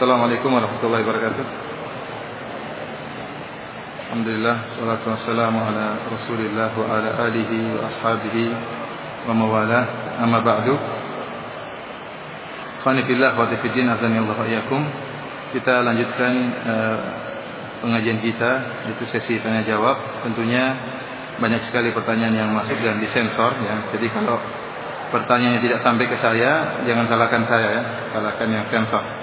Assalamualaikum warahmatullahi wabarakatuh. Alhamdulillah salatu wassalamu ala Rasulillah wa ala alihi wa ashabihi wa mawalah. Amma ba'du. Khani fillah wa tifiddin azani Allah iyyakum. Kita lanjutkan uh, pengajian kita yaitu sesi tanya jawab. Tentunya banyak sekali pertanyaan yang masuk dan disensor ya. Jadi kalau pertanyaannya tidak sampai ke saya, jangan salahkan saya ya, salahkan yang sensor.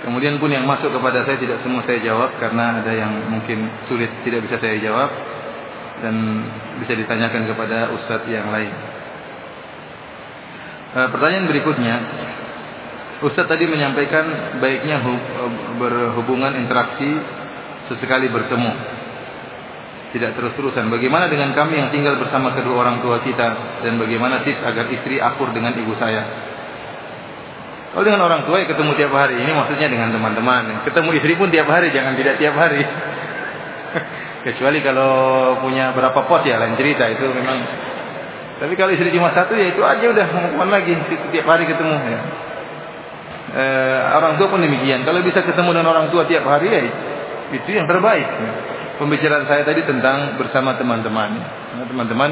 Kemudian pun yang masuk kepada saya tidak semua saya jawab karena ada yang mungkin sulit tidak bisa saya jawab dan bisa ditanyakan kepada ustadz yang lain. E, pertanyaan berikutnya, ustadz tadi menyampaikan baiknya berhubungan interaksi sesekali bertemu, tidak terus-terusan. Bagaimana dengan kami yang tinggal bersama kedua orang tua kita dan bagaimana tips agar istri akur dengan ibu saya? Kalau dengan orang tua ya ketemu tiap hari, ini maksudnya dengan teman-teman. Ketemu istri pun tiap hari, jangan tidak tiap hari. Kecuali kalau punya berapa pos ya lain cerita itu memang. Tapi kalau istri cuma satu ya itu aja udah mau lagi tiap hari ketemu ya. E, orang tua pun demikian. Kalau bisa ketemu dengan orang tua tiap hari ya itu yang terbaik. Pembicaraan saya tadi tentang bersama teman-teman. Teman-teman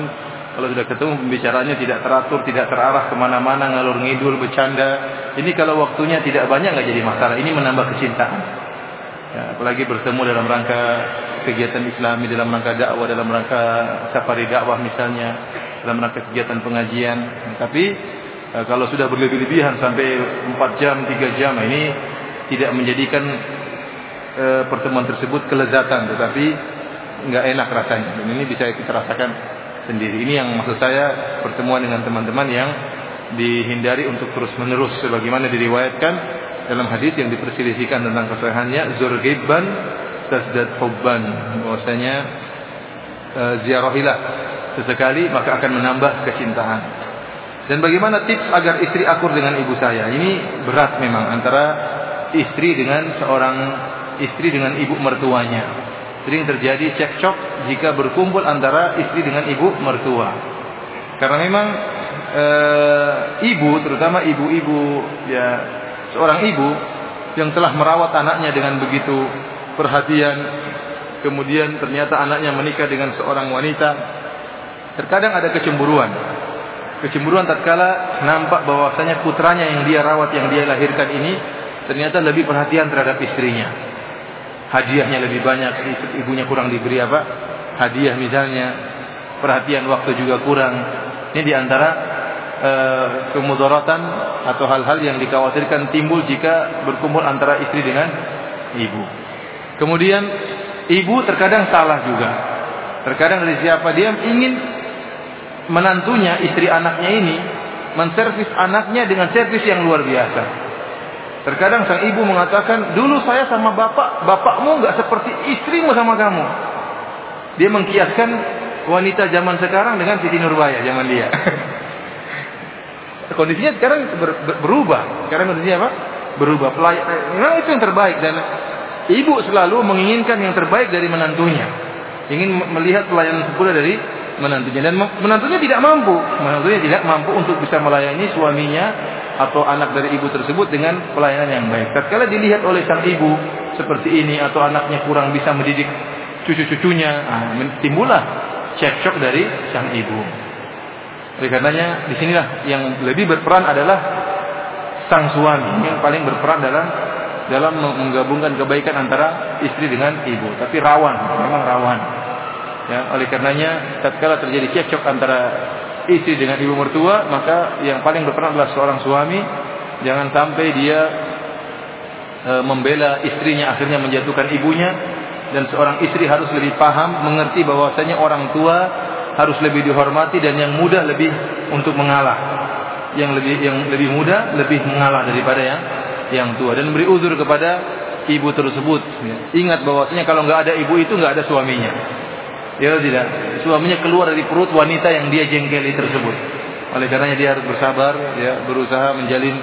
kalau sudah ketemu pembicaranya tidak teratur, tidak terarah ke mana-mana, ngalur ngidul, bercanda. Ini kalau waktunya tidak banyak nggak jadi masalah. Ini menambah kecintaan. Ya, apalagi bertemu dalam rangka kegiatan Islami, dalam rangka dakwah, dalam rangka safari dakwah misalnya, dalam rangka kegiatan pengajian. Tapi eh, kalau sudah berlebih-lebihan sampai 4 jam, 3 jam, ini tidak menjadikan e, pertemuan tersebut kelezatan, tetapi nggak enak rasanya. Dan ini bisa kita rasakan sendiri. Ini yang maksud saya pertemuan dengan teman-teman yang dihindari untuk terus-menerus sebagaimana diriwayatkan dalam hadis yang diperselisihkan tentang kesahihannya zurgibban tasdad hubban bahwasanya e, ziarahilah sesekali maka akan menambah kecintaan. Dan bagaimana tips agar istri akur dengan ibu saya? Ini berat memang antara istri dengan seorang istri dengan ibu mertuanya sering terjadi cekcok jika berkumpul antara istri dengan ibu mertua. Karena memang e, ibu, terutama ibu-ibu ya seorang ibu yang telah merawat anaknya dengan begitu perhatian, kemudian ternyata anaknya menikah dengan seorang wanita, terkadang ada kecemburuan. Kecemburuan tatkala nampak bahwasanya putranya yang dia rawat, yang dia lahirkan ini ternyata lebih perhatian terhadap istrinya hadiahnya lebih banyak, ibunya kurang diberi apa? Hadiah misalnya, perhatian waktu juga kurang. Ini di antara e, kemudaratan atau hal-hal yang dikhawatirkan timbul jika berkumpul antara istri dengan ibu. Kemudian ibu terkadang salah juga. Terkadang dari siapa dia ingin menantunya, istri anaknya ini menservis anaknya dengan servis yang luar biasa. Terkadang sang ibu mengatakan, dulu saya sama bapak, bapakmu nggak seperti istrimu sama kamu. Dia mengkiaskan wanita zaman sekarang dengan Siti Nurbaya zaman dia. Kondisinya sekarang ber, ber, berubah. Sekarang kondisinya apa? Berubah. Pelay memang itu yang terbaik dan ibu selalu menginginkan yang terbaik dari menantunya. Ingin melihat pelayanan sempurna dari menantunya dan menantunya tidak mampu. Menantunya tidak mampu untuk bisa melayani suaminya atau anak dari ibu tersebut dengan pelayanan yang baik. Tatkala dilihat oleh sang ibu seperti ini atau anaknya kurang bisa mendidik cucu-cucunya, nah, timbullah cekcok dari sang ibu. Oleh karenanya di sinilah yang lebih berperan adalah sang suami yang paling berperan dalam dalam menggabungkan kebaikan antara istri dengan ibu. Tapi rawan, memang rawan. Ya, oleh karenanya tatkala terjadi cekcok antara istri dengan ibu mertua, maka yang paling berperan adalah seorang suami. Jangan sampai dia e, membela istrinya akhirnya menjatuhkan ibunya dan seorang istri harus lebih paham mengerti bahwasanya orang tua harus lebih dihormati dan yang muda lebih untuk mengalah. Yang lebih yang lebih muda lebih mengalah daripada yang yang tua dan beri uzur kepada ibu tersebut. Ingat bahwasanya kalau nggak ada ibu itu nggak ada suaminya. Ya tidak. Suaminya keluar dari perut wanita yang dia jengkeli tersebut. Oleh karenanya dia harus bersabar, ya, berusaha menjalin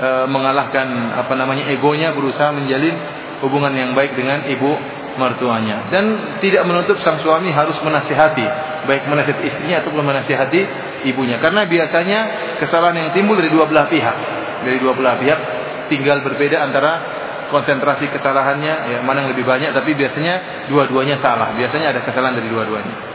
e, mengalahkan apa namanya egonya, berusaha menjalin hubungan yang baik dengan ibu mertuanya. Dan tidak menutup sang suami harus menasihati, baik menasihati istrinya ataupun menasihati ibunya. Karena biasanya kesalahan yang timbul dari dua belah pihak. Dari dua belah pihak tinggal berbeda antara konsentrasi kesalahannya ya mana yang lebih banyak tapi biasanya dua-duanya salah. Biasanya ada kesalahan dari dua-duanya.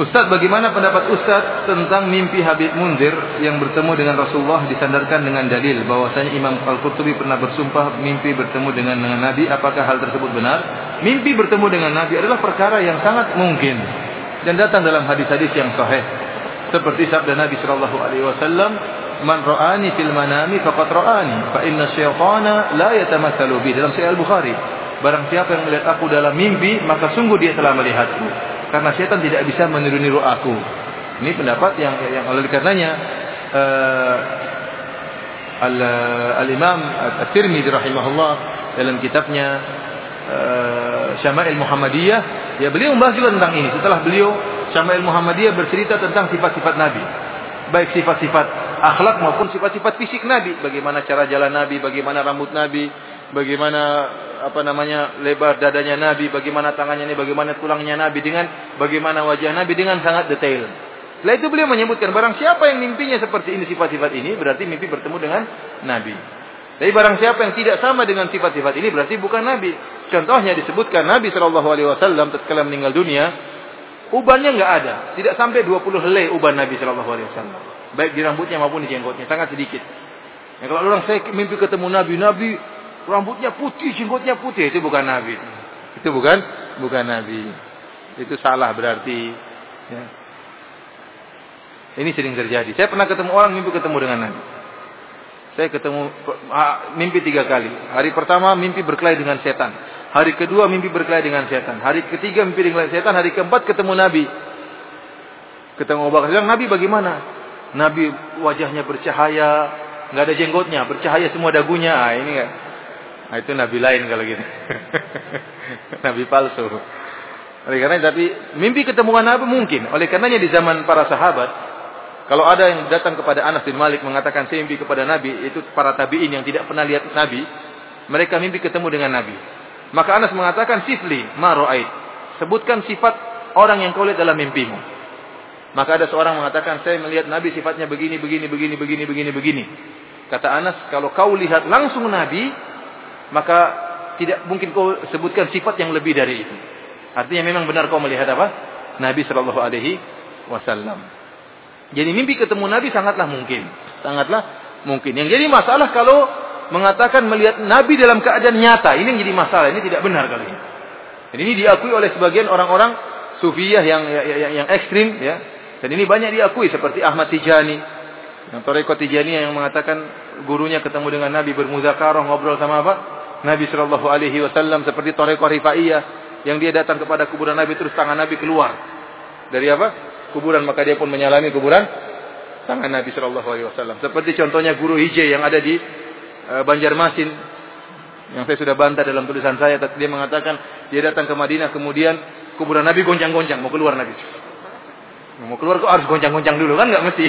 Ustaz, bagaimana pendapat Ustaz tentang mimpi Habib Munzir yang bertemu dengan Rasulullah disandarkan dengan dalil bahwasanya Imam Al-Qurtubi pernah bersumpah mimpi bertemu dengan, dengan Nabi. Apakah hal tersebut benar? Mimpi bertemu dengan Nabi adalah perkara yang sangat mungkin dan datang dalam hadis-hadis yang sahih. Seperti sabda Nabi sallallahu alaihi wasallam, "Man ra'ani fil manami faqad ra'ani, fa inna syaitana la yatamatsalu bi." Dalam Sahih Al-Bukhari. Barang siapa yang melihat aku dalam mimpi, maka sungguh dia telah melihatku. Karena setan tidak bisa meniru-niru aku. Ini pendapat yang yang oleh karenanya uh, Al-Imam At-Tirmidzi rahimahullah dalam kitabnya uh, Syama'il Muhammadiyah, ya beliau membahas juga tentang ini. Setelah beliau Syama'il Muhammadiyah bercerita tentang sifat-sifat Nabi. Baik sifat-sifat akhlak maupun sifat-sifat fisik Nabi. Bagaimana cara jalan Nabi, bagaimana rambut Nabi, bagaimana apa namanya lebar dadanya Nabi, bagaimana tangannya ini, bagaimana tulangnya Nabi dengan bagaimana wajah Nabi dengan sangat detail. Setelah itu beliau menyebutkan barang siapa yang mimpinya seperti ini sifat-sifat ini berarti mimpi bertemu dengan Nabi. Tapi barang siapa yang tidak sama dengan sifat-sifat ini berarti bukan Nabi. Contohnya disebutkan Nabi Shallallahu Alaihi Wasallam tatkala meninggal dunia, ubannya nggak ada, tidak sampai 20 helai uban Nabi Shallallahu Alaihi Wasallam, baik di rambutnya maupun di jenggotnya, sangat sedikit. Ya, kalau orang saya mimpi ketemu Nabi, Nabi rambutnya putih, jenggotnya putih, itu bukan Nabi. Itu bukan bukan Nabi. Itu salah berarti. Ya. Ini sering terjadi. Saya pernah ketemu orang mimpi ketemu dengan Nabi. Saya ketemu mimpi tiga kali. Hari pertama mimpi berkelahi dengan setan. Hari kedua mimpi berkelahi dengan setan. Hari ketiga mimpi dengan setan. Hari keempat ketemu Nabi. Ketemu Abu Bakar. Nabi bagaimana? Nabi wajahnya bercahaya, nggak ada jenggotnya, bercahaya semua dagunya. Ah, ini gak? Nah, itu Nabi lain kalau gitu. nabi palsu. Oleh karena tapi mimpi ketemu Nabi mungkin. Oleh karenanya di zaman para sahabat kalau ada yang datang kepada Anas bin Malik mengatakan saya mimpi kepada Nabi, itu para tabi'in yang tidak pernah lihat Nabi, mereka mimpi ketemu dengan Nabi. Maka Anas mengatakan sifli ma ra'ait. Sebutkan sifat orang yang kau lihat dalam mimpimu. Maka ada seorang mengatakan saya melihat Nabi sifatnya begini, begini, begini, begini, begini, begini. Kata Anas, kalau kau lihat langsung Nabi, maka tidak mungkin kau sebutkan sifat yang lebih dari itu. Artinya memang benar kau melihat apa? Nabi Shallallahu Alaihi Wasallam. Jadi mimpi ketemu Nabi sangatlah mungkin. Sangatlah mungkin. Yang jadi masalah kalau mengatakan melihat Nabi dalam keadaan nyata. Ini yang jadi masalah. Ini tidak benar kali ini. Ini diakui oleh sebagian orang-orang sufiyah yang, yang, yang ekstrim. Ya. Dan ini banyak diakui. Seperti Ahmad Tijani. Yang Toreko Tijani yang mengatakan gurunya ketemu dengan Nabi bermuzakarah ngobrol sama apa? Nabi Shallallahu Alaihi Wasallam seperti Toreko Rifaiyah yang dia datang kepada kuburan Nabi terus tangan Nabi keluar dari apa? kuburan maka dia pun menyalami kuburan tangan Nabi Shallallahu Alaihi Wasallam. Seperti contohnya guru hijai yang ada di uh, Banjarmasin yang saya sudah bantah dalam tulisan saya. Dia mengatakan dia datang ke Madinah kemudian kuburan Nabi goncang-goncang mau keluar Nabi. Mau keluar kok harus goncang-goncang dulu kan nggak mesti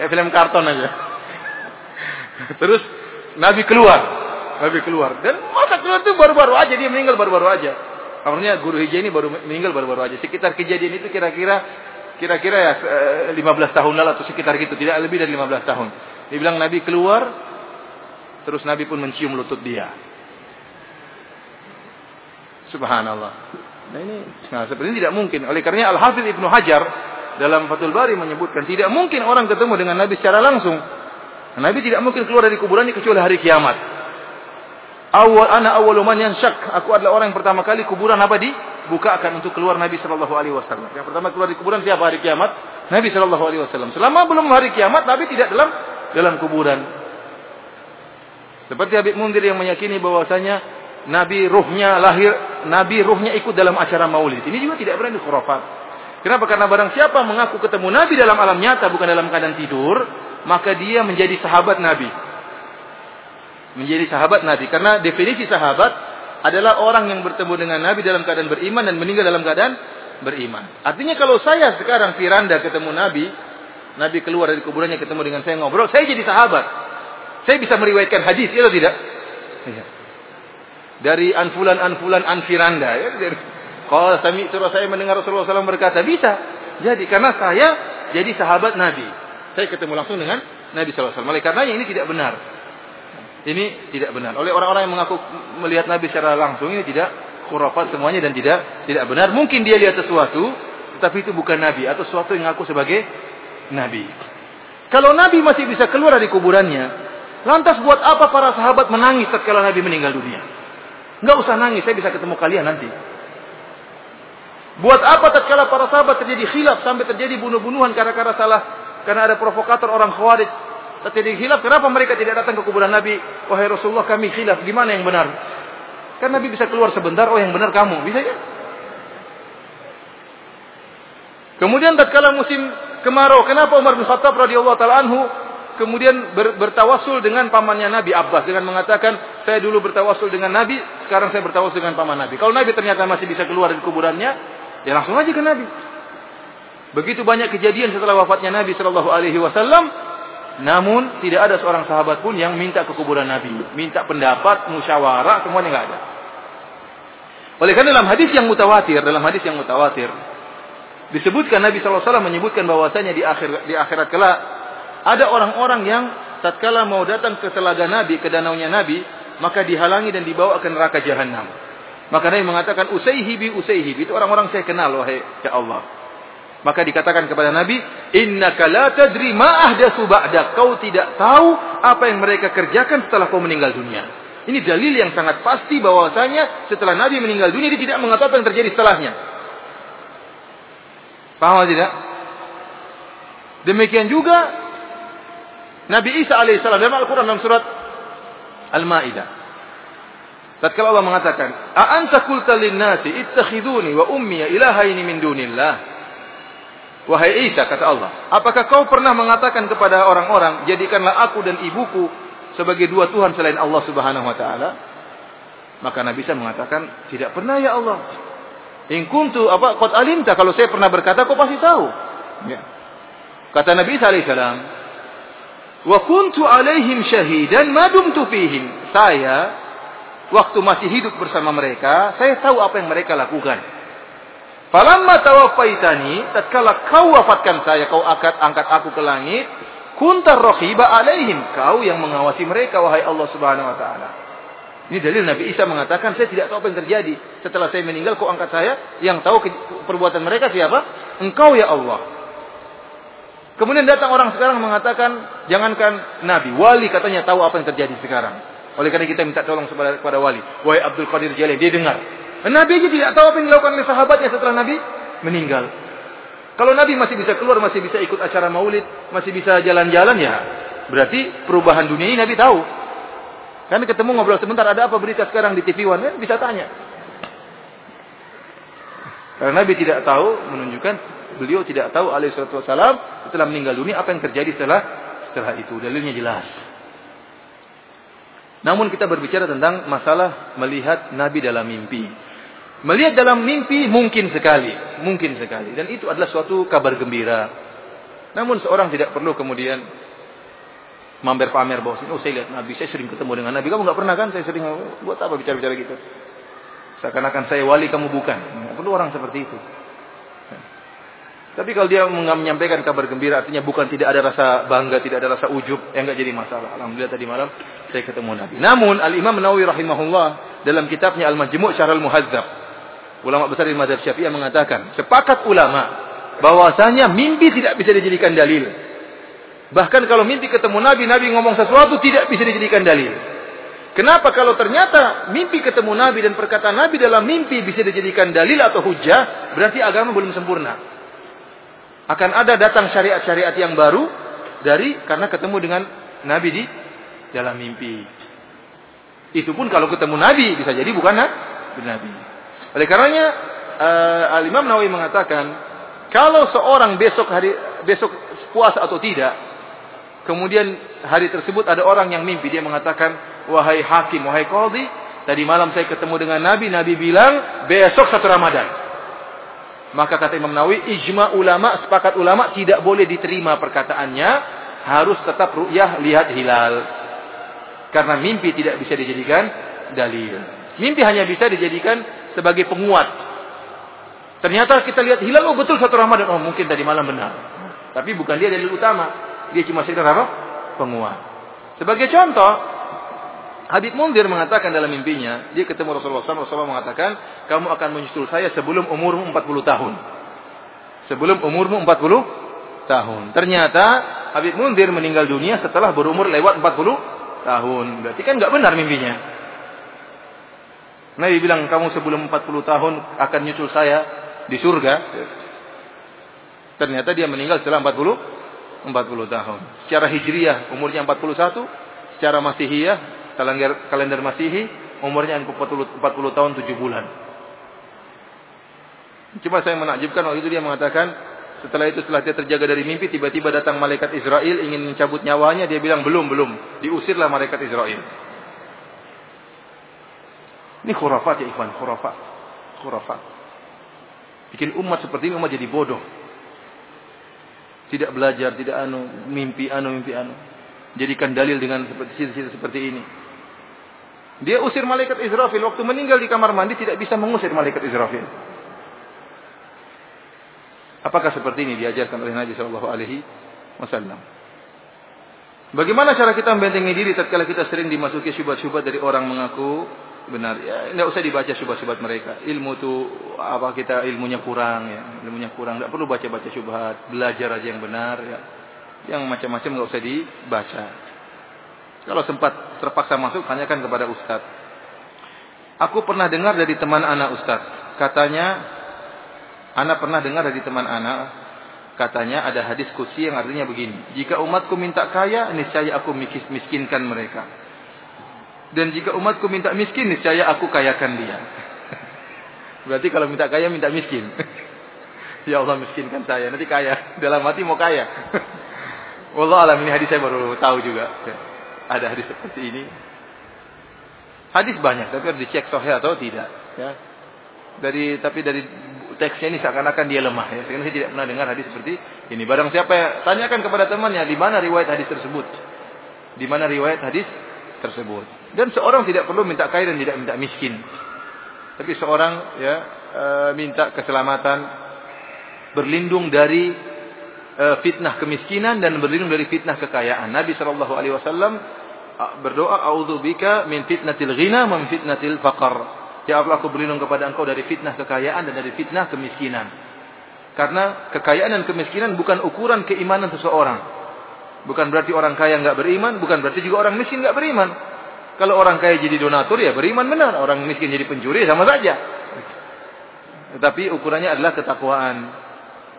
kayak film karton aja. Terus Nabi keluar, Nabi keluar dan masa keluar itu baru-baru aja dia meninggal baru-baru aja. Kamarnya guru hijai ini baru meninggal baru-baru aja. Sekitar kejadian itu kira-kira kira-kira ya 15 eh, tahun lalu atau sekitar gitu, tidak lebih dari 15 tahun. Dia bilang Nabi keluar, terus Nabi pun mencium lutut dia. Subhanallah. Nah ini nah, seperti ini tidak mungkin. Oleh karenanya Al Hafidh Ibnu Hajar dalam Fathul Bari menyebutkan tidak mungkin orang ketemu dengan Nabi secara langsung. Nabi tidak mungkin keluar dari kuburannya kecuali hari kiamat. Awal ana awaluman yang syak. Aku adalah orang yang pertama kali kuburan apa di buka akan untuk keluar Nabi Shallallahu Alaihi Wasallam. Yang pertama keluar di kuburan siapa hari kiamat? Nabi Shallallahu Alaihi Wasallam. Selama belum hari kiamat, Nabi tidak dalam dalam kuburan. Seperti Habib Mundir yang meyakini bahwasanya Nabi ruhnya lahir, Nabi ruhnya ikut dalam acara maulid. Ini juga tidak berani khurafat. Kenapa? Karena barang siapa mengaku ketemu Nabi dalam alam nyata bukan dalam keadaan tidur, maka dia menjadi sahabat Nabi. Menjadi sahabat Nabi. Karena definisi sahabat adalah orang yang bertemu dengan Nabi dalam keadaan beriman dan meninggal dalam keadaan beriman. Artinya kalau saya sekarang Firanda ketemu Nabi, Nabi keluar dari kuburannya ketemu dengan saya ngobrol, saya jadi sahabat. Saya bisa meriwayatkan hadis, ya atau tidak? Iya. Dari anfulan anfulan anfiranda ya. Kalau sami saya mendengar Rasulullah SAW berkata bisa. Jadi karena saya jadi sahabat Nabi. Saya ketemu langsung dengan Nabi SAW. Oleh karenanya ini tidak benar. Ini tidak benar. Oleh orang-orang yang mengaku melihat Nabi secara langsung ini tidak khurafat semuanya dan tidak tidak benar. Mungkin dia lihat sesuatu, tetapi itu bukan Nabi atau sesuatu yang ngaku sebagai Nabi. Kalau Nabi masih bisa keluar dari kuburannya, lantas buat apa para sahabat menangis tatkala Nabi meninggal dunia? Enggak usah nangis, saya bisa ketemu kalian nanti. Buat apa tatkala para sahabat terjadi khilaf sampai terjadi bunuh-bunuhan karena-karena salah karena ada provokator orang Khawarij terjadi khilaf kenapa mereka tidak datang ke kuburan Nabi? Wahai Rasulullah kami khilaf. Gimana yang benar? Kan Nabi bisa keluar sebentar oh yang benar kamu. Bisa ya kemudian tatkala musim kemarau kenapa Umar bin Khattab radhiyallahu taala anhu kemudian ber, bertawasul dengan pamannya Nabi Abbas dengan mengatakan saya dulu bertawasul dengan Nabi sekarang saya bertawasul dengan paman Nabi. Kalau Nabi ternyata masih bisa keluar dari kuburannya Ya langsung aja ke Nabi. Begitu banyak kejadian setelah wafatnya Nabi Shallallahu Alaihi Wasallam, namun tidak ada seorang sahabat pun yang minta ke kuburan Nabi, minta pendapat, musyawarah, semuanya nggak ada. Oleh karena dalam hadis yang mutawatir, dalam hadis yang mutawatir, disebutkan Nabi SAW menyebutkan bahwasanya di akhir di akhirat kelak ada orang-orang yang tatkala mau datang ke telaga Nabi, ke danaunya Nabi, maka dihalangi dan dibawa ke neraka jahanam. Maka Nabi mengatakan usaihi bi usaihi. Itu orang-orang saya kenal wahai ya Allah. Maka dikatakan kepada Nabi, "Innaka la tadri ma ahdatsu ba'da." Kau tidak tahu apa yang mereka kerjakan setelah kau meninggal dunia. Ini dalil yang sangat pasti bahwasanya setelah Nabi meninggal dunia dia tidak mengatakan apa yang terjadi setelahnya. Paham tidak? Demikian juga Nabi Isa alaihissalam dalam Al-Quran dalam surat Al-Maidah. Tatkala Allah mengatakan, "A anta qulta lin-nasi ittakhiduni wa ummi ilahaini min dunillah?" Wahai Isa kata Allah, apakah kau pernah mengatakan kepada orang-orang, jadikanlah aku dan ibuku sebagai dua Tuhan selain Allah Subhanahu wa taala? Maka Nabi Isa mengatakan, tidak pernah ya Allah. In kuntu apa qad alimta kalau saya pernah berkata kau pasti tahu. Ya. Kata Nabi Isa alaihissalam, "Wa kuntu alaihim syahidan ma dumtu fihim." Saya waktu masih hidup bersama mereka, saya tahu apa yang mereka lakukan. Falamma tawaffaitani, tatkala kau wafatkan saya, kau angkat angkat aku ke langit, kuntar rohiba alaihim, kau yang mengawasi mereka wahai Allah Subhanahu wa taala. Ini dalil Nabi Isa mengatakan saya tidak tahu apa yang terjadi. Setelah saya meninggal kau angkat saya, yang tahu perbuatan mereka siapa? Engkau ya Allah. Kemudian datang orang sekarang mengatakan, jangankan Nabi, wali katanya tahu apa yang terjadi sekarang. Oleh karena kita minta tolong kepada, wali. Wahai Abdul Qadir Jalil, dia dengar. Nabi aja tidak tahu apa yang dilakukan oleh sahabatnya setelah Nabi meninggal. Kalau Nabi masih bisa keluar, masih bisa ikut acara maulid, masih bisa jalan-jalan ya, berarti perubahan dunia ini Nabi tahu. Kami ketemu ngobrol sebentar, ada apa berita sekarang di TV One? Eh, bisa tanya. Karena Nabi tidak tahu, menunjukkan beliau tidak tahu alaihissalatu wassalam setelah meninggal dunia apa yang terjadi setelah setelah itu. Dalilnya jelas. Namun kita berbicara tentang masalah melihat Nabi dalam mimpi. Melihat dalam mimpi mungkin sekali, mungkin sekali. Dan itu adalah suatu kabar gembira. Namun seorang tidak perlu kemudian mampir pamer bahwa oh saya lihat Nabi, saya sering ketemu dengan Nabi. Kamu nggak pernah kan? Saya sering buat apa bicara-bicara gitu. Seakan-akan saya wali, kamu bukan. Nggak perlu orang seperti itu. Tapi kalau dia menyampaikan kabar gembira artinya bukan tidak ada rasa bangga, tidak ada rasa ujub, ya enggak jadi masalah. Alhamdulillah tadi malam saya ketemu Nabi. Namun Al-Imam Nawawi rahimahullah dalam kitabnya Al-Majmu' Syarah Al-Muhadzab, ulama besar di mazhab Syafi'iyah mengatakan, sepakat ulama bahwasanya mimpi tidak bisa dijadikan dalil. Bahkan kalau mimpi ketemu Nabi, Nabi ngomong sesuatu tidak bisa dijadikan dalil. Kenapa kalau ternyata mimpi ketemu Nabi dan perkataan Nabi dalam mimpi bisa dijadikan dalil atau hujah, berarti agama belum sempurna akan ada datang syariat-syariat yang baru dari karena ketemu dengan Nabi di dalam mimpi. Itu pun kalau ketemu Nabi bisa jadi bukan Nabi. Oleh karenanya uh, Al Imam Nawawi mengatakan kalau seorang besok hari besok puasa atau tidak, kemudian hari tersebut ada orang yang mimpi dia mengatakan wahai hakim, wahai qadhi, tadi malam saya ketemu dengan Nabi, Nabi bilang besok satu Ramadan. Maka kata Imam Nawawi, ijma ulama, sepakat ulama tidak boleh diterima perkataannya, harus tetap ru'yah lihat hilal. Karena mimpi tidak bisa dijadikan dalil. Mimpi hanya bisa dijadikan sebagai penguat. Ternyata kita lihat hilal, oh betul satu Ramadan. Oh mungkin tadi malam benar. Tapi bukan dia dalil utama. Dia cuma sekedar apa? Penguat. Sebagai contoh, Habib Mundir mengatakan dalam mimpinya, dia ketemu Rasulullah SAW, Rasulullah mengatakan, kamu akan menyusul saya sebelum umurmu 40 tahun. Sebelum umurmu 40 tahun. Ternyata Habib Mundir meninggal dunia setelah berumur lewat 40 tahun. Berarti kan nggak benar mimpinya. Nabi bilang kamu sebelum 40 tahun akan nyusul saya di surga. Ternyata dia meninggal setelah 40 40 tahun. Secara hijriyah umurnya 41, secara masihiyah kalender kalender Masihi umurnya 40 40 tahun 7 bulan. Cuma saya menakjubkan waktu itu dia mengatakan setelah itu setelah dia terjaga dari mimpi tiba-tiba datang malaikat Israel ingin mencabut nyawanya dia bilang belum belum diusirlah malaikat Israel. Ini khurafat ya ikhwan, khurafat. Khurafat. Bikin umat seperti ini umat jadi bodoh. Tidak belajar, tidak anu, mimpi anu, mimpi anu. Jadikan dalil dengan seperti seperti ini. Dia usir malaikat Israfil waktu meninggal di kamar mandi tidak bisa mengusir malaikat Israfil. Apakah seperti ini diajarkan oleh Nabi Shallallahu Alaihi Wasallam? Bagaimana cara kita membentengi diri tatkala kita sering dimasuki syubhat-syubhat dari orang mengaku benar? Ya, tidak usah dibaca syubhat-syubhat mereka. Ilmu itu apa kita ilmunya kurang ya, ilmunya kurang. Tidak perlu baca-baca syubhat, belajar aja yang benar ya. Yang macam-macam nggak usah dibaca. Kalau sempat terpaksa masuk, tanyakan kepada ustaz. Aku pernah dengar dari teman anak ustaz. Katanya, anak pernah dengar dari teman anak. Katanya ada hadis kursi yang artinya begini. Jika umatku minta kaya, niscaya aku miskinkan mereka. Dan jika umatku minta miskin, niscaya aku kayakan dia. Berarti kalau minta kaya, minta miskin. ya Allah miskinkan saya, nanti kaya. Dalam hati mau kaya. Wallah alam ini hadis saya baru tahu juga ada hadis seperti ini. Hadis banyak, tapi harus dicek sahih atau tidak. Ya. Dari tapi dari teksnya ini seakan-akan dia lemah ya. Saya tidak pernah dengar hadis seperti ini. Barang siapa yang tanyakan kepada temannya di mana riwayat hadis tersebut. Di mana riwayat hadis tersebut. Dan seorang tidak perlu minta kaya dan tidak minta miskin. Tapi seorang ya e, minta keselamatan berlindung dari e, fitnah kemiskinan dan berlindung dari fitnah kekayaan. Nabi Shallallahu Alaihi Wasallam berdoa, "A'udzubika min fitnatil ghina min fitnatil faqar." Ya Allah, aku berlindung kepada Engkau dari fitnah kekayaan dan dari fitnah kemiskinan. Karena kekayaan dan kemiskinan bukan ukuran keimanan seseorang. Bukan berarti orang kaya nggak beriman, bukan berarti juga orang miskin nggak beriman. Kalau orang kaya jadi donatur ya beriman benar, orang miskin jadi pencuri sama saja. Tetapi ukurannya adalah ketakwaan.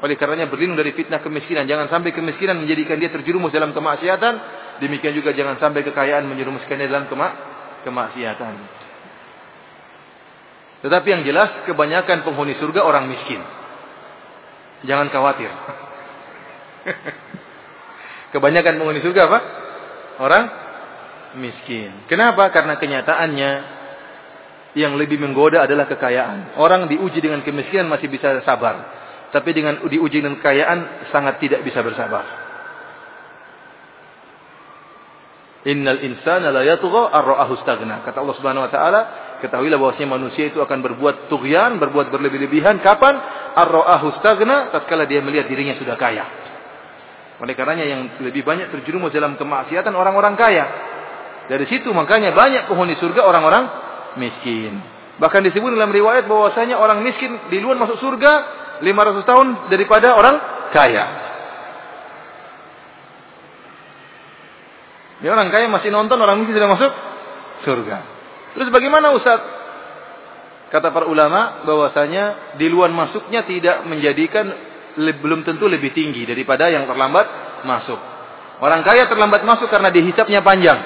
Oleh karenanya berlindung dari fitnah kemiskinan. Jangan sampai kemiskinan menjadikan dia terjerumus dalam kemaksiatan. Demikian juga jangan sampai kekayaan menjerumuskan dia dalam kemak kemaksiatan. Tetapi yang jelas kebanyakan penghuni surga orang miskin. Jangan khawatir. kebanyakan penghuni surga apa? Orang miskin. Kenapa? Karena kenyataannya yang lebih menggoda adalah kekayaan. Orang diuji dengan kemiskinan masih bisa sabar. Tapi dengan diuji dengan kekayaan sangat tidak bisa bersabar. Innal insana la yatgha ar-ra'ahu Kata Allah Subhanahu wa taala, ketahuilah bahwasanya manusia itu akan berbuat tughyan, berbuat berlebih-lebihan kapan? Ar-ra'ahu tatkala dia melihat dirinya sudah kaya. Oleh karenanya yang lebih banyak terjerumus dalam kemaksiatan orang-orang kaya. Dari situ makanya banyak penghuni surga orang-orang miskin. Bahkan disebut dalam riwayat bahwasanya orang miskin di luar masuk surga 500 tahun daripada orang kaya. Ini orang kaya masih nonton, orang miskin sudah masuk surga. Terus bagaimana Ustaz? Kata para ulama bahwasanya di luar masuknya tidak menjadikan belum tentu lebih tinggi daripada yang terlambat masuk. Orang kaya terlambat masuk karena dihisapnya panjang.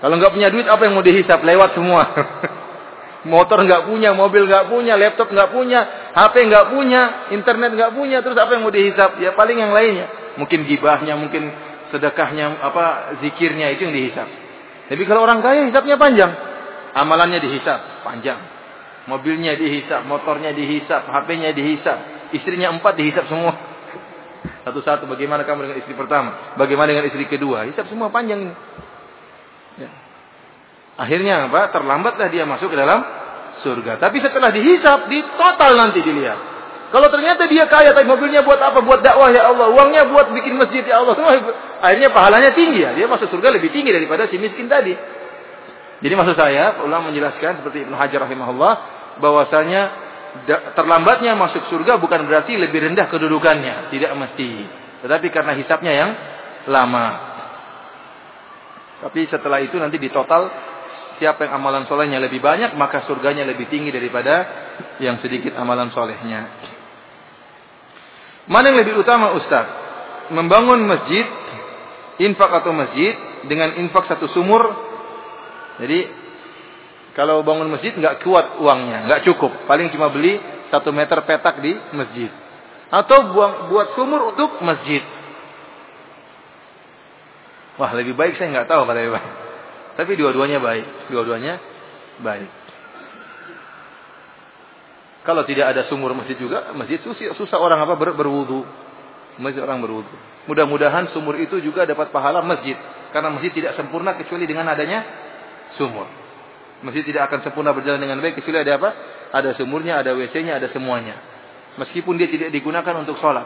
Kalau nggak punya duit apa yang mau dihisap? Lewat semua. Motor nggak punya, mobil nggak punya, laptop nggak punya, HP nggak punya, internet nggak punya, terus apa yang mau dihisap? Ya paling yang lainnya. Mungkin gibahnya, mungkin sedekahnya, apa zikirnya itu yang dihisap. Tapi kalau orang kaya hisapnya panjang. Amalannya dihisap, panjang. Mobilnya dihisap, motornya dihisap, HP-nya dihisap, istrinya empat dihisap semua. Satu-satu bagaimana kamu dengan istri pertama, bagaimana dengan istri kedua, hisap semua panjang. Ya. Akhirnya apa? Terlambatlah dia masuk ke dalam surga. Tapi setelah dihisap, di total nanti dilihat. Kalau ternyata dia kaya, tapi mobilnya buat apa? Buat dakwah ya Allah. Uangnya buat bikin masjid ya Allah. Akhirnya pahalanya tinggi ya. Dia masuk surga lebih tinggi daripada si miskin tadi. Jadi maksud saya, ulama menjelaskan seperti Ibnu Hajar rahimahullah bahwasanya terlambatnya masuk surga bukan berarti lebih rendah kedudukannya, tidak mesti. Tetapi karena hisapnya yang lama. Tapi setelah itu nanti di total siapa yang amalan solehnya lebih banyak maka surganya lebih tinggi daripada yang sedikit amalan solehnya. Mana yang lebih utama Ustaz? Membangun masjid, infak atau masjid dengan infak satu sumur jadi kalau bangun masjid nggak kuat uangnya, nggak cukup. Paling cuma beli satu meter petak di masjid. Atau buang, buat sumur untuk masjid. Wah lebih baik saya nggak tahu kata Pak. Tapi dua-duanya baik, dua-duanya baik. Kalau tidak ada sumur masjid juga, masjid susah, susah orang apa ber, berwudu. Masjid orang berwudu. Mudah-mudahan sumur itu juga dapat pahala masjid. Karena masjid tidak sempurna kecuali dengan adanya sumur. Masjid tidak akan sempurna berjalan dengan baik kecuali ada apa? Ada sumurnya, ada WC-nya, ada semuanya. Meskipun dia tidak digunakan untuk sholat.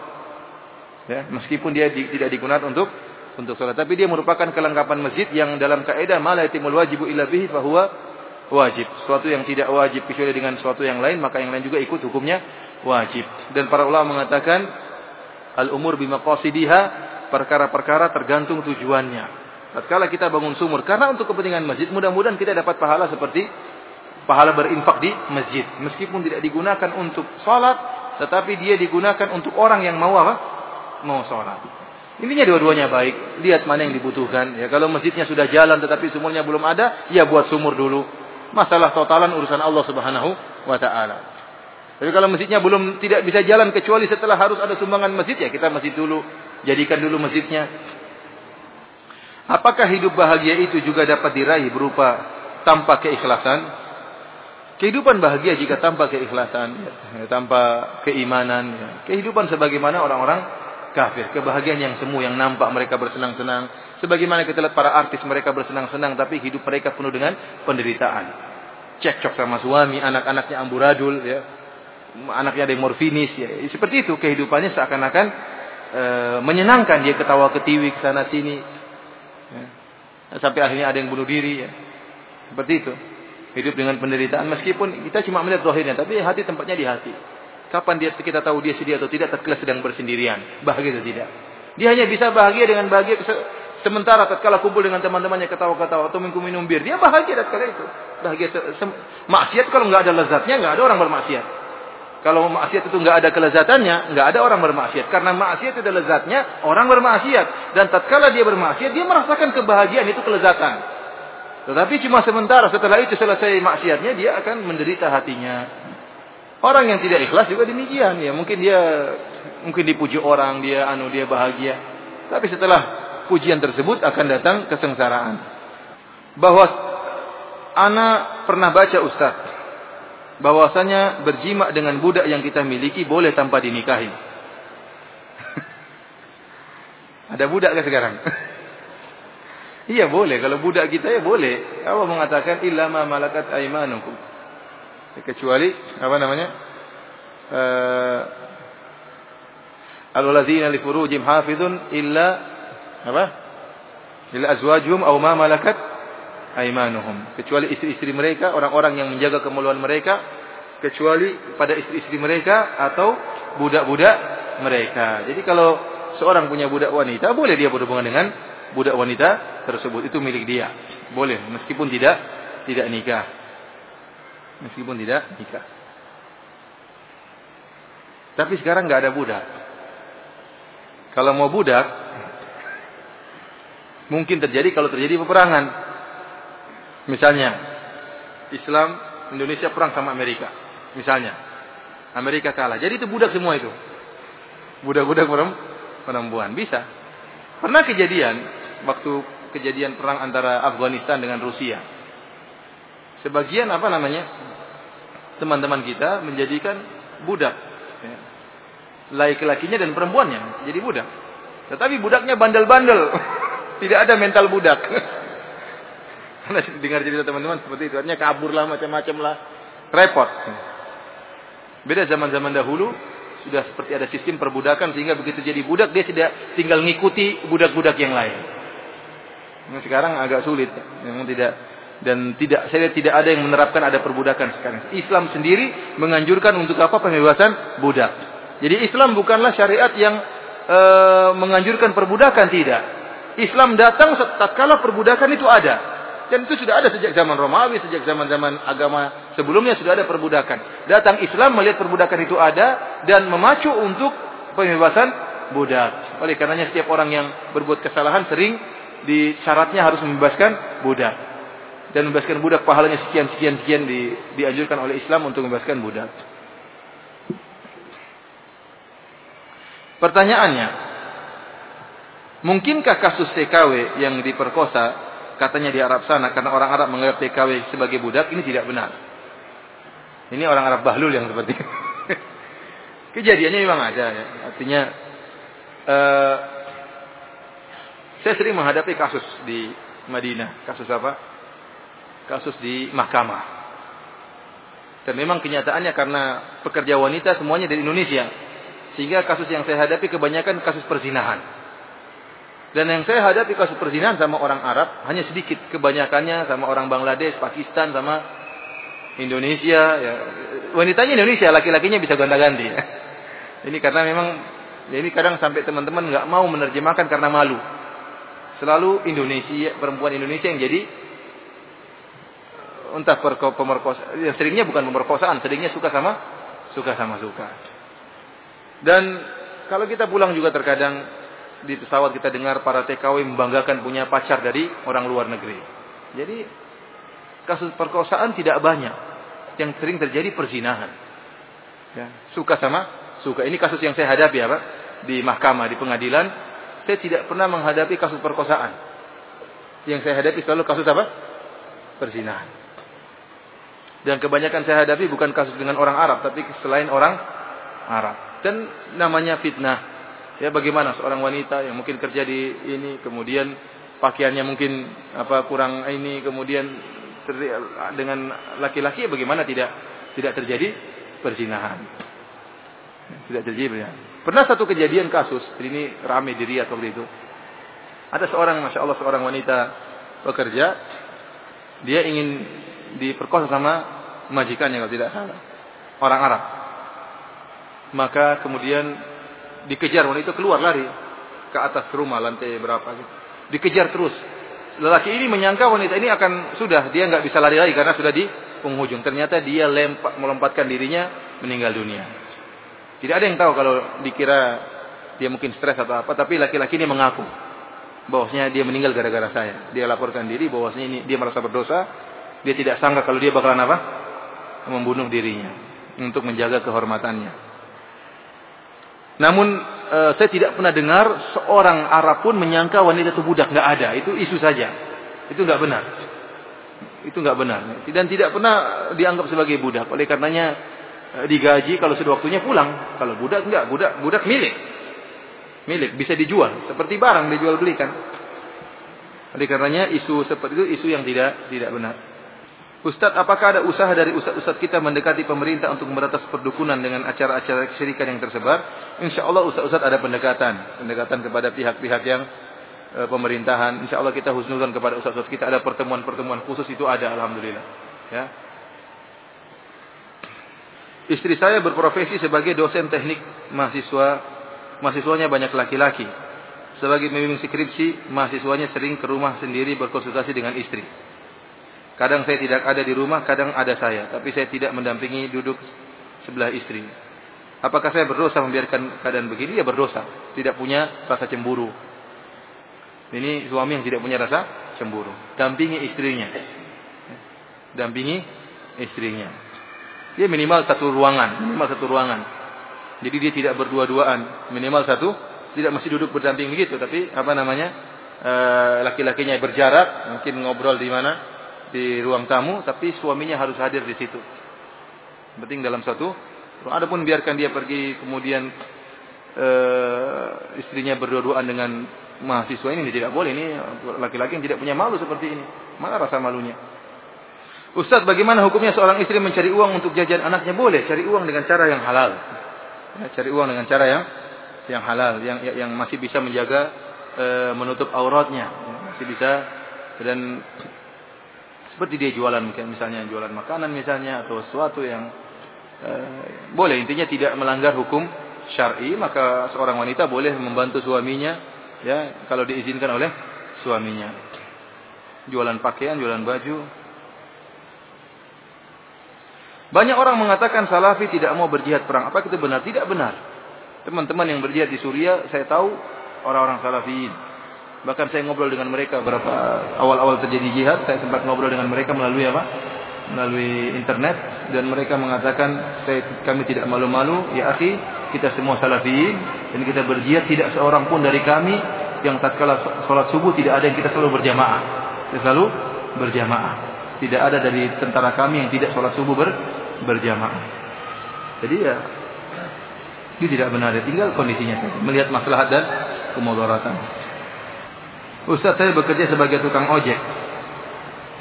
Ya, meskipun dia di, tidak digunakan untuk untuk sholat. Tapi dia merupakan kelengkapan masjid yang dalam kaidah mala yatimul wajibu illa bihi fahuwa wajib. Suatu yang tidak wajib kecuali dengan suatu yang lain, maka yang lain juga ikut hukumnya wajib. Dan para ulama mengatakan al-umur bimaqasidiha perkara-perkara tergantung tujuannya. Tatkala kita bangun sumur karena untuk kepentingan masjid, mudah-mudahan kita dapat pahala seperti pahala berinfak di masjid. Meskipun tidak digunakan untuk salat, tetapi dia digunakan untuk orang yang mau apa? Mau salat. Intinya dua-duanya baik. Lihat mana yang dibutuhkan. Ya, kalau masjidnya sudah jalan tetapi sumurnya belum ada, ya buat sumur dulu. Masalah totalan urusan Allah Subhanahu wa taala. Tapi kalau masjidnya belum tidak bisa jalan kecuali setelah harus ada sumbangan masjid ya kita masjid dulu, jadikan dulu masjidnya. Apakah hidup bahagia itu juga dapat diraih berupa tanpa keikhlasan? Kehidupan bahagia jika tanpa keikhlasan, ya, tanpa keimanan, ya. kehidupan sebagaimana orang-orang kafir, kebahagiaan yang semu yang nampak mereka bersenang-senang, sebagaimana kita lihat para artis mereka bersenang-senang, tapi hidup mereka penuh dengan penderitaan. Cekcok sama suami, anak-anaknya amburadul, ya, anaknya ada yang morfinis, ya. seperti itu kehidupannya seakan-akan e, menyenangkan dia ketawa ketiwi ke sana sini, Ya. Sampai akhirnya ada yang bunuh diri ya. Seperti itu. Hidup dengan penderitaan meskipun kita cuma melihat zahirnya, tapi hati tempatnya di hati. Kapan dia kita tahu dia sedih atau tidak tatkala sedang bersendirian, bahagia atau tidak. Dia hanya bisa bahagia dengan bahagia sementara tatkala kumpul dengan teman-temannya ketawa-ketawa atau minum minum bir, dia bahagia tatkala itu. Bahagia maksiat kalau nggak ada lezatnya nggak ada orang bermaksiat. Kalau maksiat itu nggak ada kelezatannya, nggak ada orang bermaksiat. Karena maksiat itu ada lezatnya, orang bermaksiat. Dan tatkala dia bermaksiat, dia merasakan kebahagiaan itu kelezatan. Tetapi cuma sementara, setelah itu selesai maksiatnya, dia akan menderita hatinya. Orang yang tidak ikhlas juga demikian. Ya mungkin dia mungkin dipuji orang, dia anu dia bahagia. Tapi setelah pujian tersebut akan datang kesengsaraan. Bahwa anak pernah baca Ustaz bahwasanya berjima dengan budak yang kita miliki boleh tanpa dinikahi. Ada budak kan sekarang? iya boleh, kalau budak kita ya boleh. Allah mengatakan illa ma malakat aimanukum. Kecuali apa namanya? Uh, Al-ladzina li furujim hafizun illa apa? Illa azwajuhum aw ma malakat aimanuhum kecuali istri-istri mereka orang-orang yang menjaga kemaluan mereka kecuali pada istri-istri mereka atau budak-budak mereka. Jadi kalau seorang punya budak wanita boleh dia berhubungan dengan budak wanita tersebut. Itu milik dia. Boleh meskipun tidak tidak nikah meskipun tidak nikah tapi sekarang nggak ada budak kalau mau budak mungkin terjadi kalau terjadi peperangan Misalnya, Islam Indonesia perang sama Amerika. Misalnya, Amerika kalah. Jadi itu budak semua itu. Budak-budak perempuan. Bisa. Pernah kejadian, waktu kejadian perang antara Afghanistan dengan Rusia. Sebagian apa namanya, teman-teman kita menjadikan budak. Ya. Laki-lakinya dan perempuannya jadi budak. Tetapi budaknya bandel-bandel. Tidak ada mental budak. Dengar cerita teman-teman seperti itu. Artinya kabur lah macam-macam lah. Repot. Beda zaman-zaman dahulu sudah seperti ada sistem perbudakan sehingga begitu jadi budak dia tidak tinggal ngikuti budak-budak yang lain. Sekarang agak sulit, memang tidak Dan tidak saya tidak ada yang menerapkan ada perbudakan sekarang. Islam sendiri menganjurkan untuk apa pembebasan budak. Jadi Islam bukanlah syariat yang e, menganjurkan perbudakan tidak. Islam datang tatkala perbudakan itu ada. Dan itu sudah ada sejak zaman Romawi, sejak zaman-zaman agama sebelumnya sudah ada perbudakan. Datang Islam melihat perbudakan itu ada dan memacu untuk pembebasan budak. Oleh karenanya setiap orang yang berbuat kesalahan sering di syaratnya harus membebaskan budak. Dan membebaskan budak pahalanya sekian sekian sekian di, dianjurkan oleh Islam untuk membebaskan budak. Pertanyaannya, mungkinkah kasus TKW yang diperkosa katanya di Arab sana karena orang Arab menganggap TKW sebagai budak ini tidak benar. Ini orang Arab bahlul yang seperti itu. Kejadiannya memang ada ya. Artinya uh, saya sering menghadapi kasus di Madinah. Kasus apa? Kasus di mahkamah. Dan memang kenyataannya karena pekerja wanita semuanya dari Indonesia. Sehingga kasus yang saya hadapi kebanyakan kasus perzinahan. Dan yang saya hadapi kasus perzinahan sama orang Arab hanya sedikit. Kebanyakannya sama orang Bangladesh, Pakistan, sama Indonesia. Ya. Wanitanya Indonesia, laki-lakinya bisa gonta-ganti. Ya. Ini karena memang, ya ini kadang sampai teman-teman nggak mau menerjemahkan karena malu selalu Indonesia perempuan Indonesia yang jadi entah pemerkosa yang seringnya bukan pemerkosaan seringnya suka sama suka sama suka dan kalau kita pulang juga terkadang di pesawat kita dengar para TKW membanggakan punya pacar dari orang luar negeri jadi kasus perkosaan tidak banyak yang sering terjadi perzinahan ya, suka sama suka ini kasus yang saya hadapi ya Pak di mahkamah di pengadilan saya tidak pernah menghadapi kasus perkosaan. Yang saya hadapi selalu kasus apa? Perzinahan. Dan kebanyakan saya hadapi bukan kasus dengan orang Arab, tapi selain orang Arab. Dan namanya fitnah. Ya bagaimana seorang wanita yang mungkin kerja di ini, kemudian pakaiannya mungkin apa kurang ini, kemudian dengan laki-laki bagaimana tidak tidak terjadi perzinahan. Tidak terjadi perzinahan. Pernah satu kejadian kasus, ini ramai di Riyadh waktu itu. Ada seorang, masya Allah, seorang wanita pekerja, dia ingin diperkosa sama majikannya kalau tidak salah, orang Arab. Maka kemudian dikejar wanita itu keluar lari ke atas rumah lantai berapa gitu. Dikejar terus. Lelaki ini menyangka wanita ini akan sudah dia nggak bisa lari lagi karena sudah di penghujung. Ternyata dia lempat melompatkan dirinya meninggal dunia. Tidak ada yang tahu kalau dikira dia mungkin stres atau apa, tapi laki-laki ini mengaku bahwasanya dia meninggal gara-gara saya. Dia laporkan diri bahwasanya ini dia merasa berdosa, dia tidak sangka kalau dia bakalan apa? membunuh dirinya untuk menjaga kehormatannya. Namun e, saya tidak pernah dengar seorang Arab pun menyangka wanita itu budak, nggak ada. Itu isu saja. Itu nggak benar. Itu nggak benar. Dan tidak pernah dianggap sebagai budak. Oleh karenanya Eh, digaji kalau sudah waktunya pulang. Kalau budak enggak, budak budak milik. Milik bisa dijual seperti barang dijual belikan. Oleh karenanya isu seperti itu isu yang tidak tidak benar. Ustadz, apakah ada usaha dari ustadz-ustadz kita mendekati pemerintah untuk memberantas perdukunan dengan acara-acara kesyirikan yang tersebar? Insya Allah ustadz-ustadz ada pendekatan, pendekatan kepada pihak-pihak yang e, pemerintahan. Insya Allah kita husnuzan kepada ustadz-ustadz kita ada pertemuan-pertemuan khusus itu ada, alhamdulillah. Ya, Istri saya berprofesi sebagai dosen teknik mahasiswa. Mahasiswanya banyak laki-laki. Sebagai pembimbing skripsi, mahasiswanya sering ke rumah sendiri berkonsultasi dengan istri. Kadang saya tidak ada di rumah, kadang ada saya. Tapi saya tidak mendampingi duduk sebelah istri. Apakah saya berdosa membiarkan keadaan begini? Ya berdosa. Tidak punya rasa cemburu. Ini suami yang tidak punya rasa cemburu. Dampingi istrinya. Dampingi istrinya. Dia minimal satu ruangan, minimal satu ruangan. Jadi dia tidak berdua-duaan, minimal satu. Tidak masih duduk berdamping begitu, tapi apa namanya e, laki-lakinya berjarak, mungkin ngobrol di mana di ruang tamu, tapi suaminya harus hadir di situ. Penting dalam satu. Adapun biarkan dia pergi kemudian e, istrinya berdua-duaan dengan mahasiswa ini tidak boleh. Ini laki-laki yang tidak punya malu seperti ini. Mana rasa malunya? Ustaz, bagaimana hukumnya seorang istri mencari uang untuk jajan anaknya? Boleh, cari uang dengan cara yang halal. Ya, cari uang dengan cara yang yang halal, yang yang masih bisa menjaga e, menutup auratnya, ya, masih bisa dan Seperti dia jualan misalnya jualan makanan misalnya atau sesuatu yang eh, boleh intinya tidak melanggar hukum syar'i maka seorang wanita boleh membantu suaminya ya kalau diizinkan oleh suaminya. Jualan pakaian, jualan baju. Banyak orang mengatakan salafi tidak mau berjihad perang. Apa itu benar? Tidak benar. Teman-teman yang berjihad di Suriah, saya tahu orang-orang salafiyin. Bahkan saya ngobrol dengan mereka berapa awal-awal terjadi jihad, saya sempat ngobrol dengan mereka melalui apa? Melalui internet dan mereka mengatakan saya kami tidak malu-malu, ya akhi, kita semua salafiyin dan kita berjihad tidak seorang pun dari kami yang tatkala salat subuh tidak ada yang kita selalu berjamaah. Kita selalu berjamaah. Tidak ada dari tentara kami yang tidak salat subuh ber, berjamaah. Jadi ya ini tidak benar, tinggal kondisinya saja. Melihat masalah dan kemudaratan. Ustaz saya bekerja sebagai tukang ojek.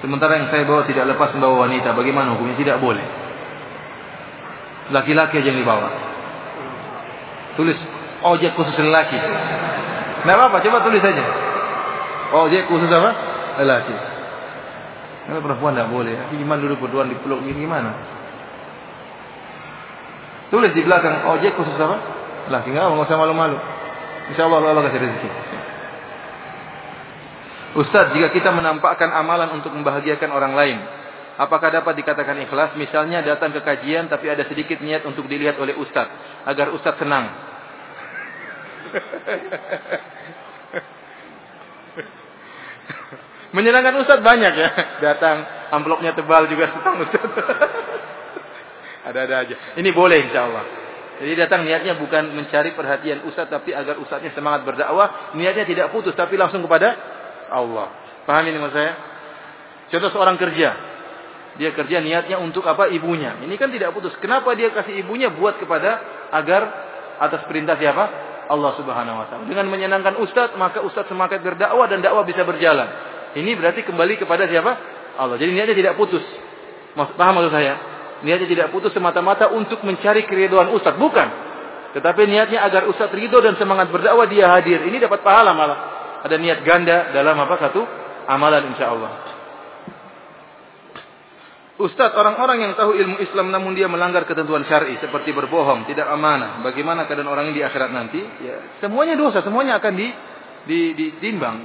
Sementara yang saya bawa tidak lepas membawa wanita. Bagaimana hukumnya? Tidak boleh. Laki-laki aja yang dibawa. Tulis ojek khusus lelaki. Nah apa? Coba tulis saja. Ojek khusus apa? Lelaki. Kalau perempuan tidak boleh. Gimana dulu berduaan di peluk ini gimana? Tulis di belakang ojek khusus apa? Laki. Enggak, enggak usah malu-malu. Insya Allah Allah kasih rezeki. Ustaz, jika kita menampakkan amalan untuk membahagiakan orang lain, apakah dapat dikatakan ikhlas? Misalnya datang ke kajian tapi ada sedikit niat untuk dilihat oleh Ustaz, agar Ustaz senang. Menyenangkan Ustaz banyak ya. Datang, amplopnya tebal juga senang Ustaz. Ada-ada aja. Ini boleh insya Allah. Jadi datang niatnya bukan mencari perhatian Ustaz tapi agar Ustaznya semangat berdakwah. Niatnya tidak putus tapi langsung kepada Allah. Paham ini maksud saya? Contoh seorang kerja. Dia kerja niatnya untuk apa? Ibunya. Ini kan tidak putus. Kenapa dia kasih ibunya buat kepada agar atas perintah siapa? Allah Subhanahu wa taala. Dengan menyenangkan ustaz, maka ustaz semangat berdakwah dan dakwah bisa berjalan. Ini berarti kembali kepada siapa? Allah. Jadi niatnya tidak putus. Paham maksud saya? Niatnya tidak putus semata-mata untuk mencari keriduan ustaz, bukan. Tetapi niatnya agar ustaz ridho dan semangat berdakwah dia hadir. Ini dapat pahala malah ada niat ganda dalam apa satu amalan insya Allah. Ustadz, orang-orang yang tahu ilmu Islam namun dia melanggar ketentuan syar'i seperti berbohong, tidak amanah. Bagaimana keadaan orang ini di akhirat nanti? Ya, semuanya dosa, semuanya akan di, di, ditimbang.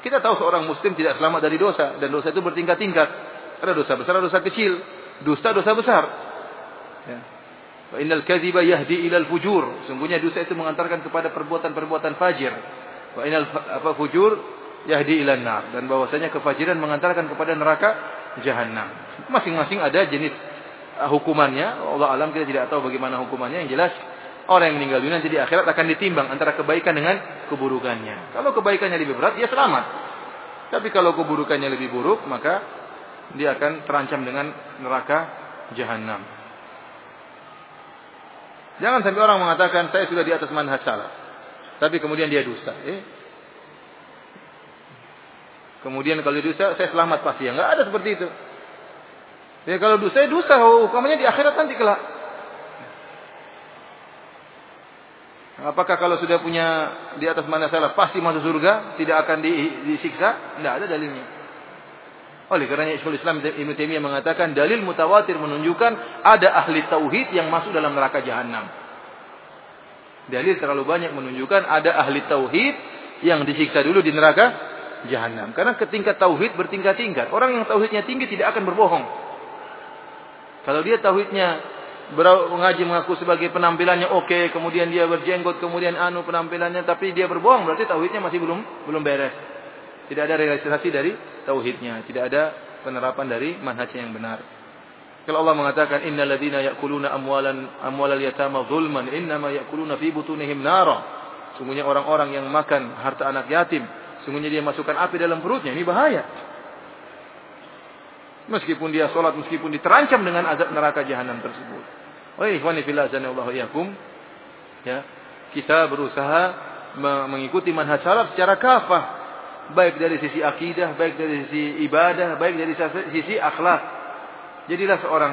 Kita tahu seorang muslim tidak selamat dari dosa dan dosa itu bertingkat-tingkat. Ada dosa besar, ada dosa kecil. Dusta dosa besar. Ya. Innal kadhiba yahdi ilal fujur. Sungguhnya dosa itu mengantarkan kepada perbuatan-perbuatan fajir. Wa inal apa fujur yahdi ilan nar dan bahwasanya kefajiran mengantarkan kepada neraka jahanam. Masing-masing ada jenis uh, hukumannya. Allah alam kita tidak tahu bagaimana hukumannya. Yang jelas orang yang meninggal dunia nanti di akhirat akan ditimbang antara kebaikan dengan keburukannya. Kalau kebaikannya lebih berat, dia selamat. Tapi kalau keburukannya lebih buruk, maka dia akan terancam dengan neraka jahanam. Jangan sampai orang mengatakan saya sudah di atas manhaj salah. Tapi kemudian dia dusta. Eh? Kemudian kalau dusta, saya selamat pasti. Ya, enggak ada seperti itu. Ya kalau dusta, ya dusta. Hukumannya di akhirat nanti kelak. Apakah kalau sudah punya di atas mana salah pasti masuk surga, tidak akan di, disiksa? Tidak ada dalilnya. Oleh karena Islam Islam Ibnu Taimiyah mengatakan dalil mutawatir menunjukkan ada ahli tauhid yang masuk dalam neraka jahanam. Dalil terlalu banyak menunjukkan ada ahli tauhid yang disiksa dulu di neraka jahanam. Karena ketingkat tauhid bertingkat-tingkat. Orang yang tauhidnya tinggi tidak akan berbohong. Kalau dia tauhidnya mengaji mengaku sebagai penampilannya oke, okay, kemudian dia berjenggot, kemudian anu penampilannya, tapi dia berbohong, berarti tauhidnya masih belum belum beres. Tidak ada realisasi dari tauhidnya, tidak ada penerapan dari manhajnya yang benar. Kalau Allah mengatakan innal ladzina ya'kuluna amwalan amwalal yatama zulman innama ya'kuluna fi butunihim nara. Sungguhnya orang-orang yang makan harta anak yatim, sungguhnya dia masukkan api dalam perutnya. Ini bahaya. Meskipun dia sholat, meskipun diterancam dengan azab neraka jahanam tersebut. Oh ikhwani fillah Allah yakum. Ya, kita berusaha mengikuti manhaj salaf secara kafah. Baik dari sisi akidah, baik dari sisi ibadah, baik dari sisi akhlak. Jadilah seorang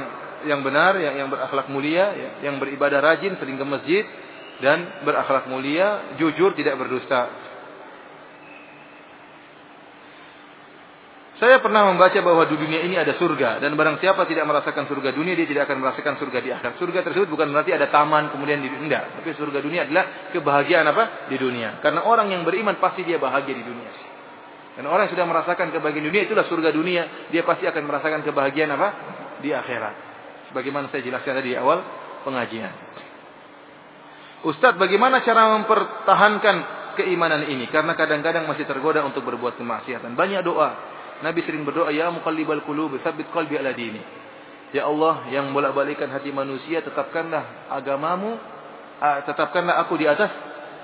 yang benar, yang, yang berakhlak mulia, ya, yang beribadah rajin, sering ke masjid dan berakhlak mulia, jujur, tidak berdusta. Saya pernah membaca bahwa di dunia ini ada surga dan barang siapa tidak merasakan surga dunia dia tidak akan merasakan surga di akhirat. Surga tersebut bukan berarti ada taman kemudian di enggak, tapi surga dunia adalah kebahagiaan apa? di dunia. Karena orang yang beriman pasti dia bahagia di dunia. Dan orang yang sudah merasakan kebahagiaan dunia itulah surga dunia, dia pasti akan merasakan kebahagiaan apa? Di akhirat. Sebagaimana saya jelaskan tadi di awal pengajian. Ustadz, bagaimana cara mempertahankan keimanan ini? Karena kadang-kadang masih tergoda untuk berbuat kemaksiatan. Banyak doa Nabi sering berdoa, Ya muqallibal qulub, tsabbit qalbi ala dini. Ya Allah yang bolak-balikan hati manusia, tetapkanlah agamamu, tetapkanlah aku di atas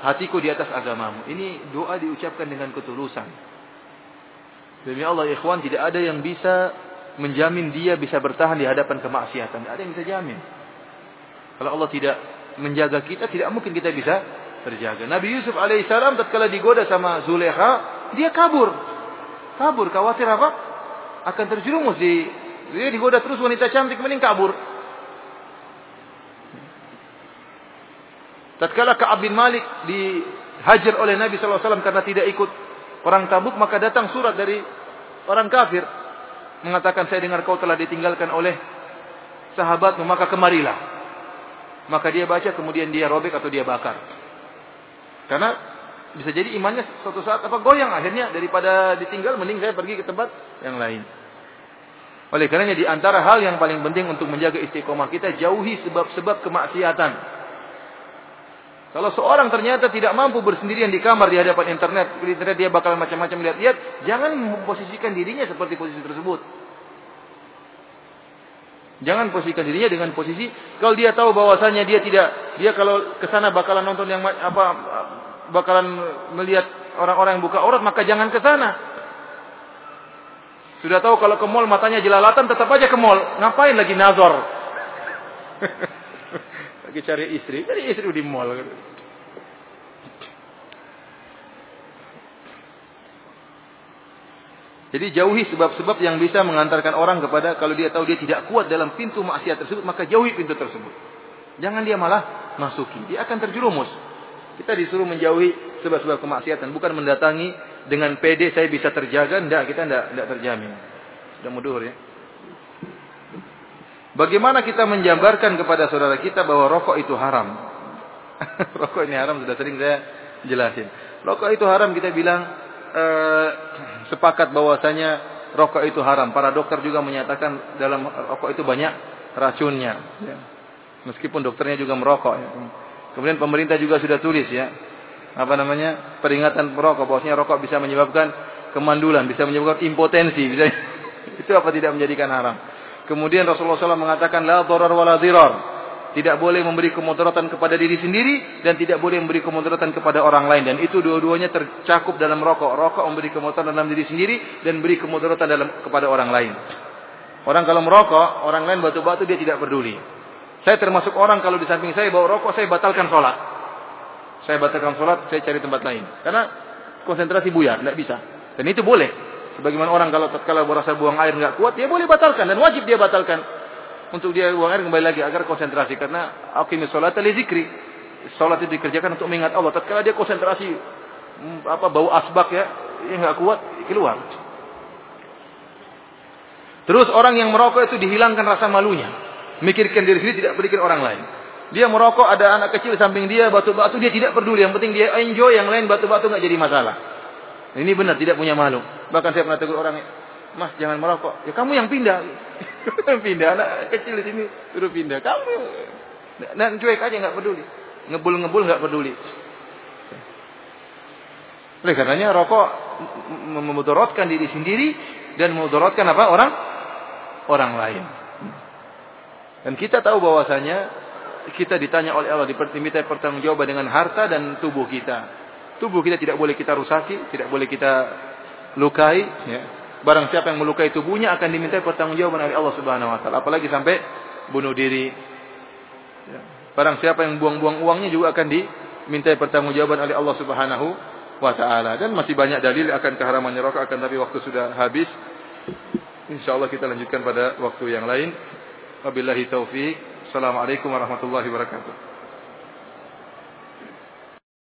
hatiku di atas agamamu. Ini doa diucapkan dengan ketulusan. Demi Allah ikhwan tidak ada yang bisa menjamin dia bisa bertahan di hadapan kemaksiatan. Tidak ada yang bisa jamin. Kalau Allah tidak menjaga kita, tidak mungkin kita bisa terjaga. Nabi Yusuf alaihissalam tatkala digoda sama Zulekha, dia kabur. Kabur, khawatir apa? Akan terjerumus di dia digoda terus wanita cantik mending kabur. Tatkala Ka'ab bin Malik dihajar oleh Nabi SAW karena tidak ikut orang Tabuk, maka datang surat dari orang kafir mengatakan saya dengar kau telah ditinggalkan oleh sahabatmu, maka kemarilah. Maka dia baca kemudian dia robek atau dia bakar. Karena bisa jadi imannya suatu saat apa goyang akhirnya daripada ditinggal mending saya pergi ke tempat yang lain. Oleh karenanya di antara hal yang paling penting untuk menjaga istiqomah kita jauhi sebab-sebab kemaksiatan. Kalau seorang ternyata tidak mampu bersendirian di kamar di hadapan internet, di internet dia bakal macam-macam lihat-lihat, jangan memposisikan dirinya seperti posisi tersebut. Jangan posisikan dirinya dengan posisi kalau dia tahu bahwasanya dia tidak dia kalau ke sana bakalan nonton yang apa bakalan melihat orang-orang yang buka aurat, maka jangan ke sana. Sudah tahu kalau ke mall matanya jelalatan, tetap aja ke mall. Ngapain lagi nazar? lagi cari istri, cari istri di mall. Jadi jauhi sebab-sebab yang bisa mengantarkan orang kepada kalau dia tahu dia tidak kuat dalam pintu maksiat tersebut, maka jauhi pintu tersebut. Jangan dia malah masuki, dia akan terjerumus. Kita disuruh menjauhi sebab-sebab kemaksiatan, bukan mendatangi dengan PD saya bisa terjaga, enggak, kita enggak terjamin. Sudah mudur ya. Bagaimana kita menjabarkan kepada saudara kita bahwa rokok itu haram? rokok ini haram sudah sering saya jelasin. Rokok itu haram kita bilang eh, sepakat bahwasanya rokok itu haram. Para dokter juga menyatakan dalam rokok itu banyak racunnya. Ya. Meskipun dokternya juga merokok. Ya. Kemudian pemerintah juga sudah tulis ya. Apa namanya? Peringatan perokok bahwasanya rokok bisa menyebabkan kemandulan, bisa menyebabkan impotensi, bisa itu apa tidak menjadikan haram. Kemudian Rasulullah SAW mengatakan la dharar wa dhirar. Tidak boleh memberi kemudaratan kepada diri sendiri dan tidak boleh memberi kemudaratan kepada orang lain dan itu dua-duanya tercakup dalam rokok. Rokok memberi kemudaratan dalam diri sendiri dan beri kemudaratan dalam kepada orang lain. Orang kalau merokok, orang lain batu-batu dia tidak peduli. Saya termasuk orang kalau di samping saya bawa rokok, saya batalkan sholat. Saya batalkan sholat, saya cari tempat lain. Karena konsentrasi buyar, tidak bisa. Dan itu boleh. Sebagaimana orang kalau tatkala merasa buang air nggak kuat, dia boleh batalkan dan wajib dia batalkan. Untuk dia buang air kembali lagi agar konsentrasi. Karena aqimis sholat li zikri. Sholat itu dikerjakan untuk mengingat Allah. Tatkala dia konsentrasi hmm, apa bau asbak ya, dia nggak kuat, keluar. Terus orang yang merokok itu dihilangkan rasa malunya. Mikirkan diri sendiri tidak pikir orang lain. Dia merokok, ada anak kecil samping dia, batu-batu, dia tidak peduli. Yang penting dia enjoy, yang lain batu-batu nggak jadi masalah. Ini benar, tidak punya malu. Bahkan saya pernah tegur orang, Mas jangan merokok. Ya kamu yang pindah. pindah, anak kecil di sini suruh pindah. Kamu dan cuek aja nggak peduli. Ngebul-ngebul nggak peduli. Oleh karenanya rokok memudaratkan diri sendiri dan memudaratkan apa orang orang lain. Dan kita tahu bahwasanya kita ditanya oleh Allah diminta pertanggungjawaban dengan harta dan tubuh kita. Tubuh kita tidak boleh kita rusaki, tidak boleh kita lukai. Ya. Barang siapa yang melukai tubuhnya akan diminta pertanggungjawaban oleh Allah Subhanahu Wa Taala. Apalagi sampai bunuh diri. Ya. Barang siapa yang buang-buang uangnya juga akan diminta pertanggungjawaban oleh Allah Subhanahu Wa Taala. Dan masih banyak dalil akan keharaman rokok akan tapi waktu sudah habis. Insya Allah kita lanjutkan pada waktu yang lain. Wabillahi taufik. Assalamualaikum warahmatullahi wabarakatuh.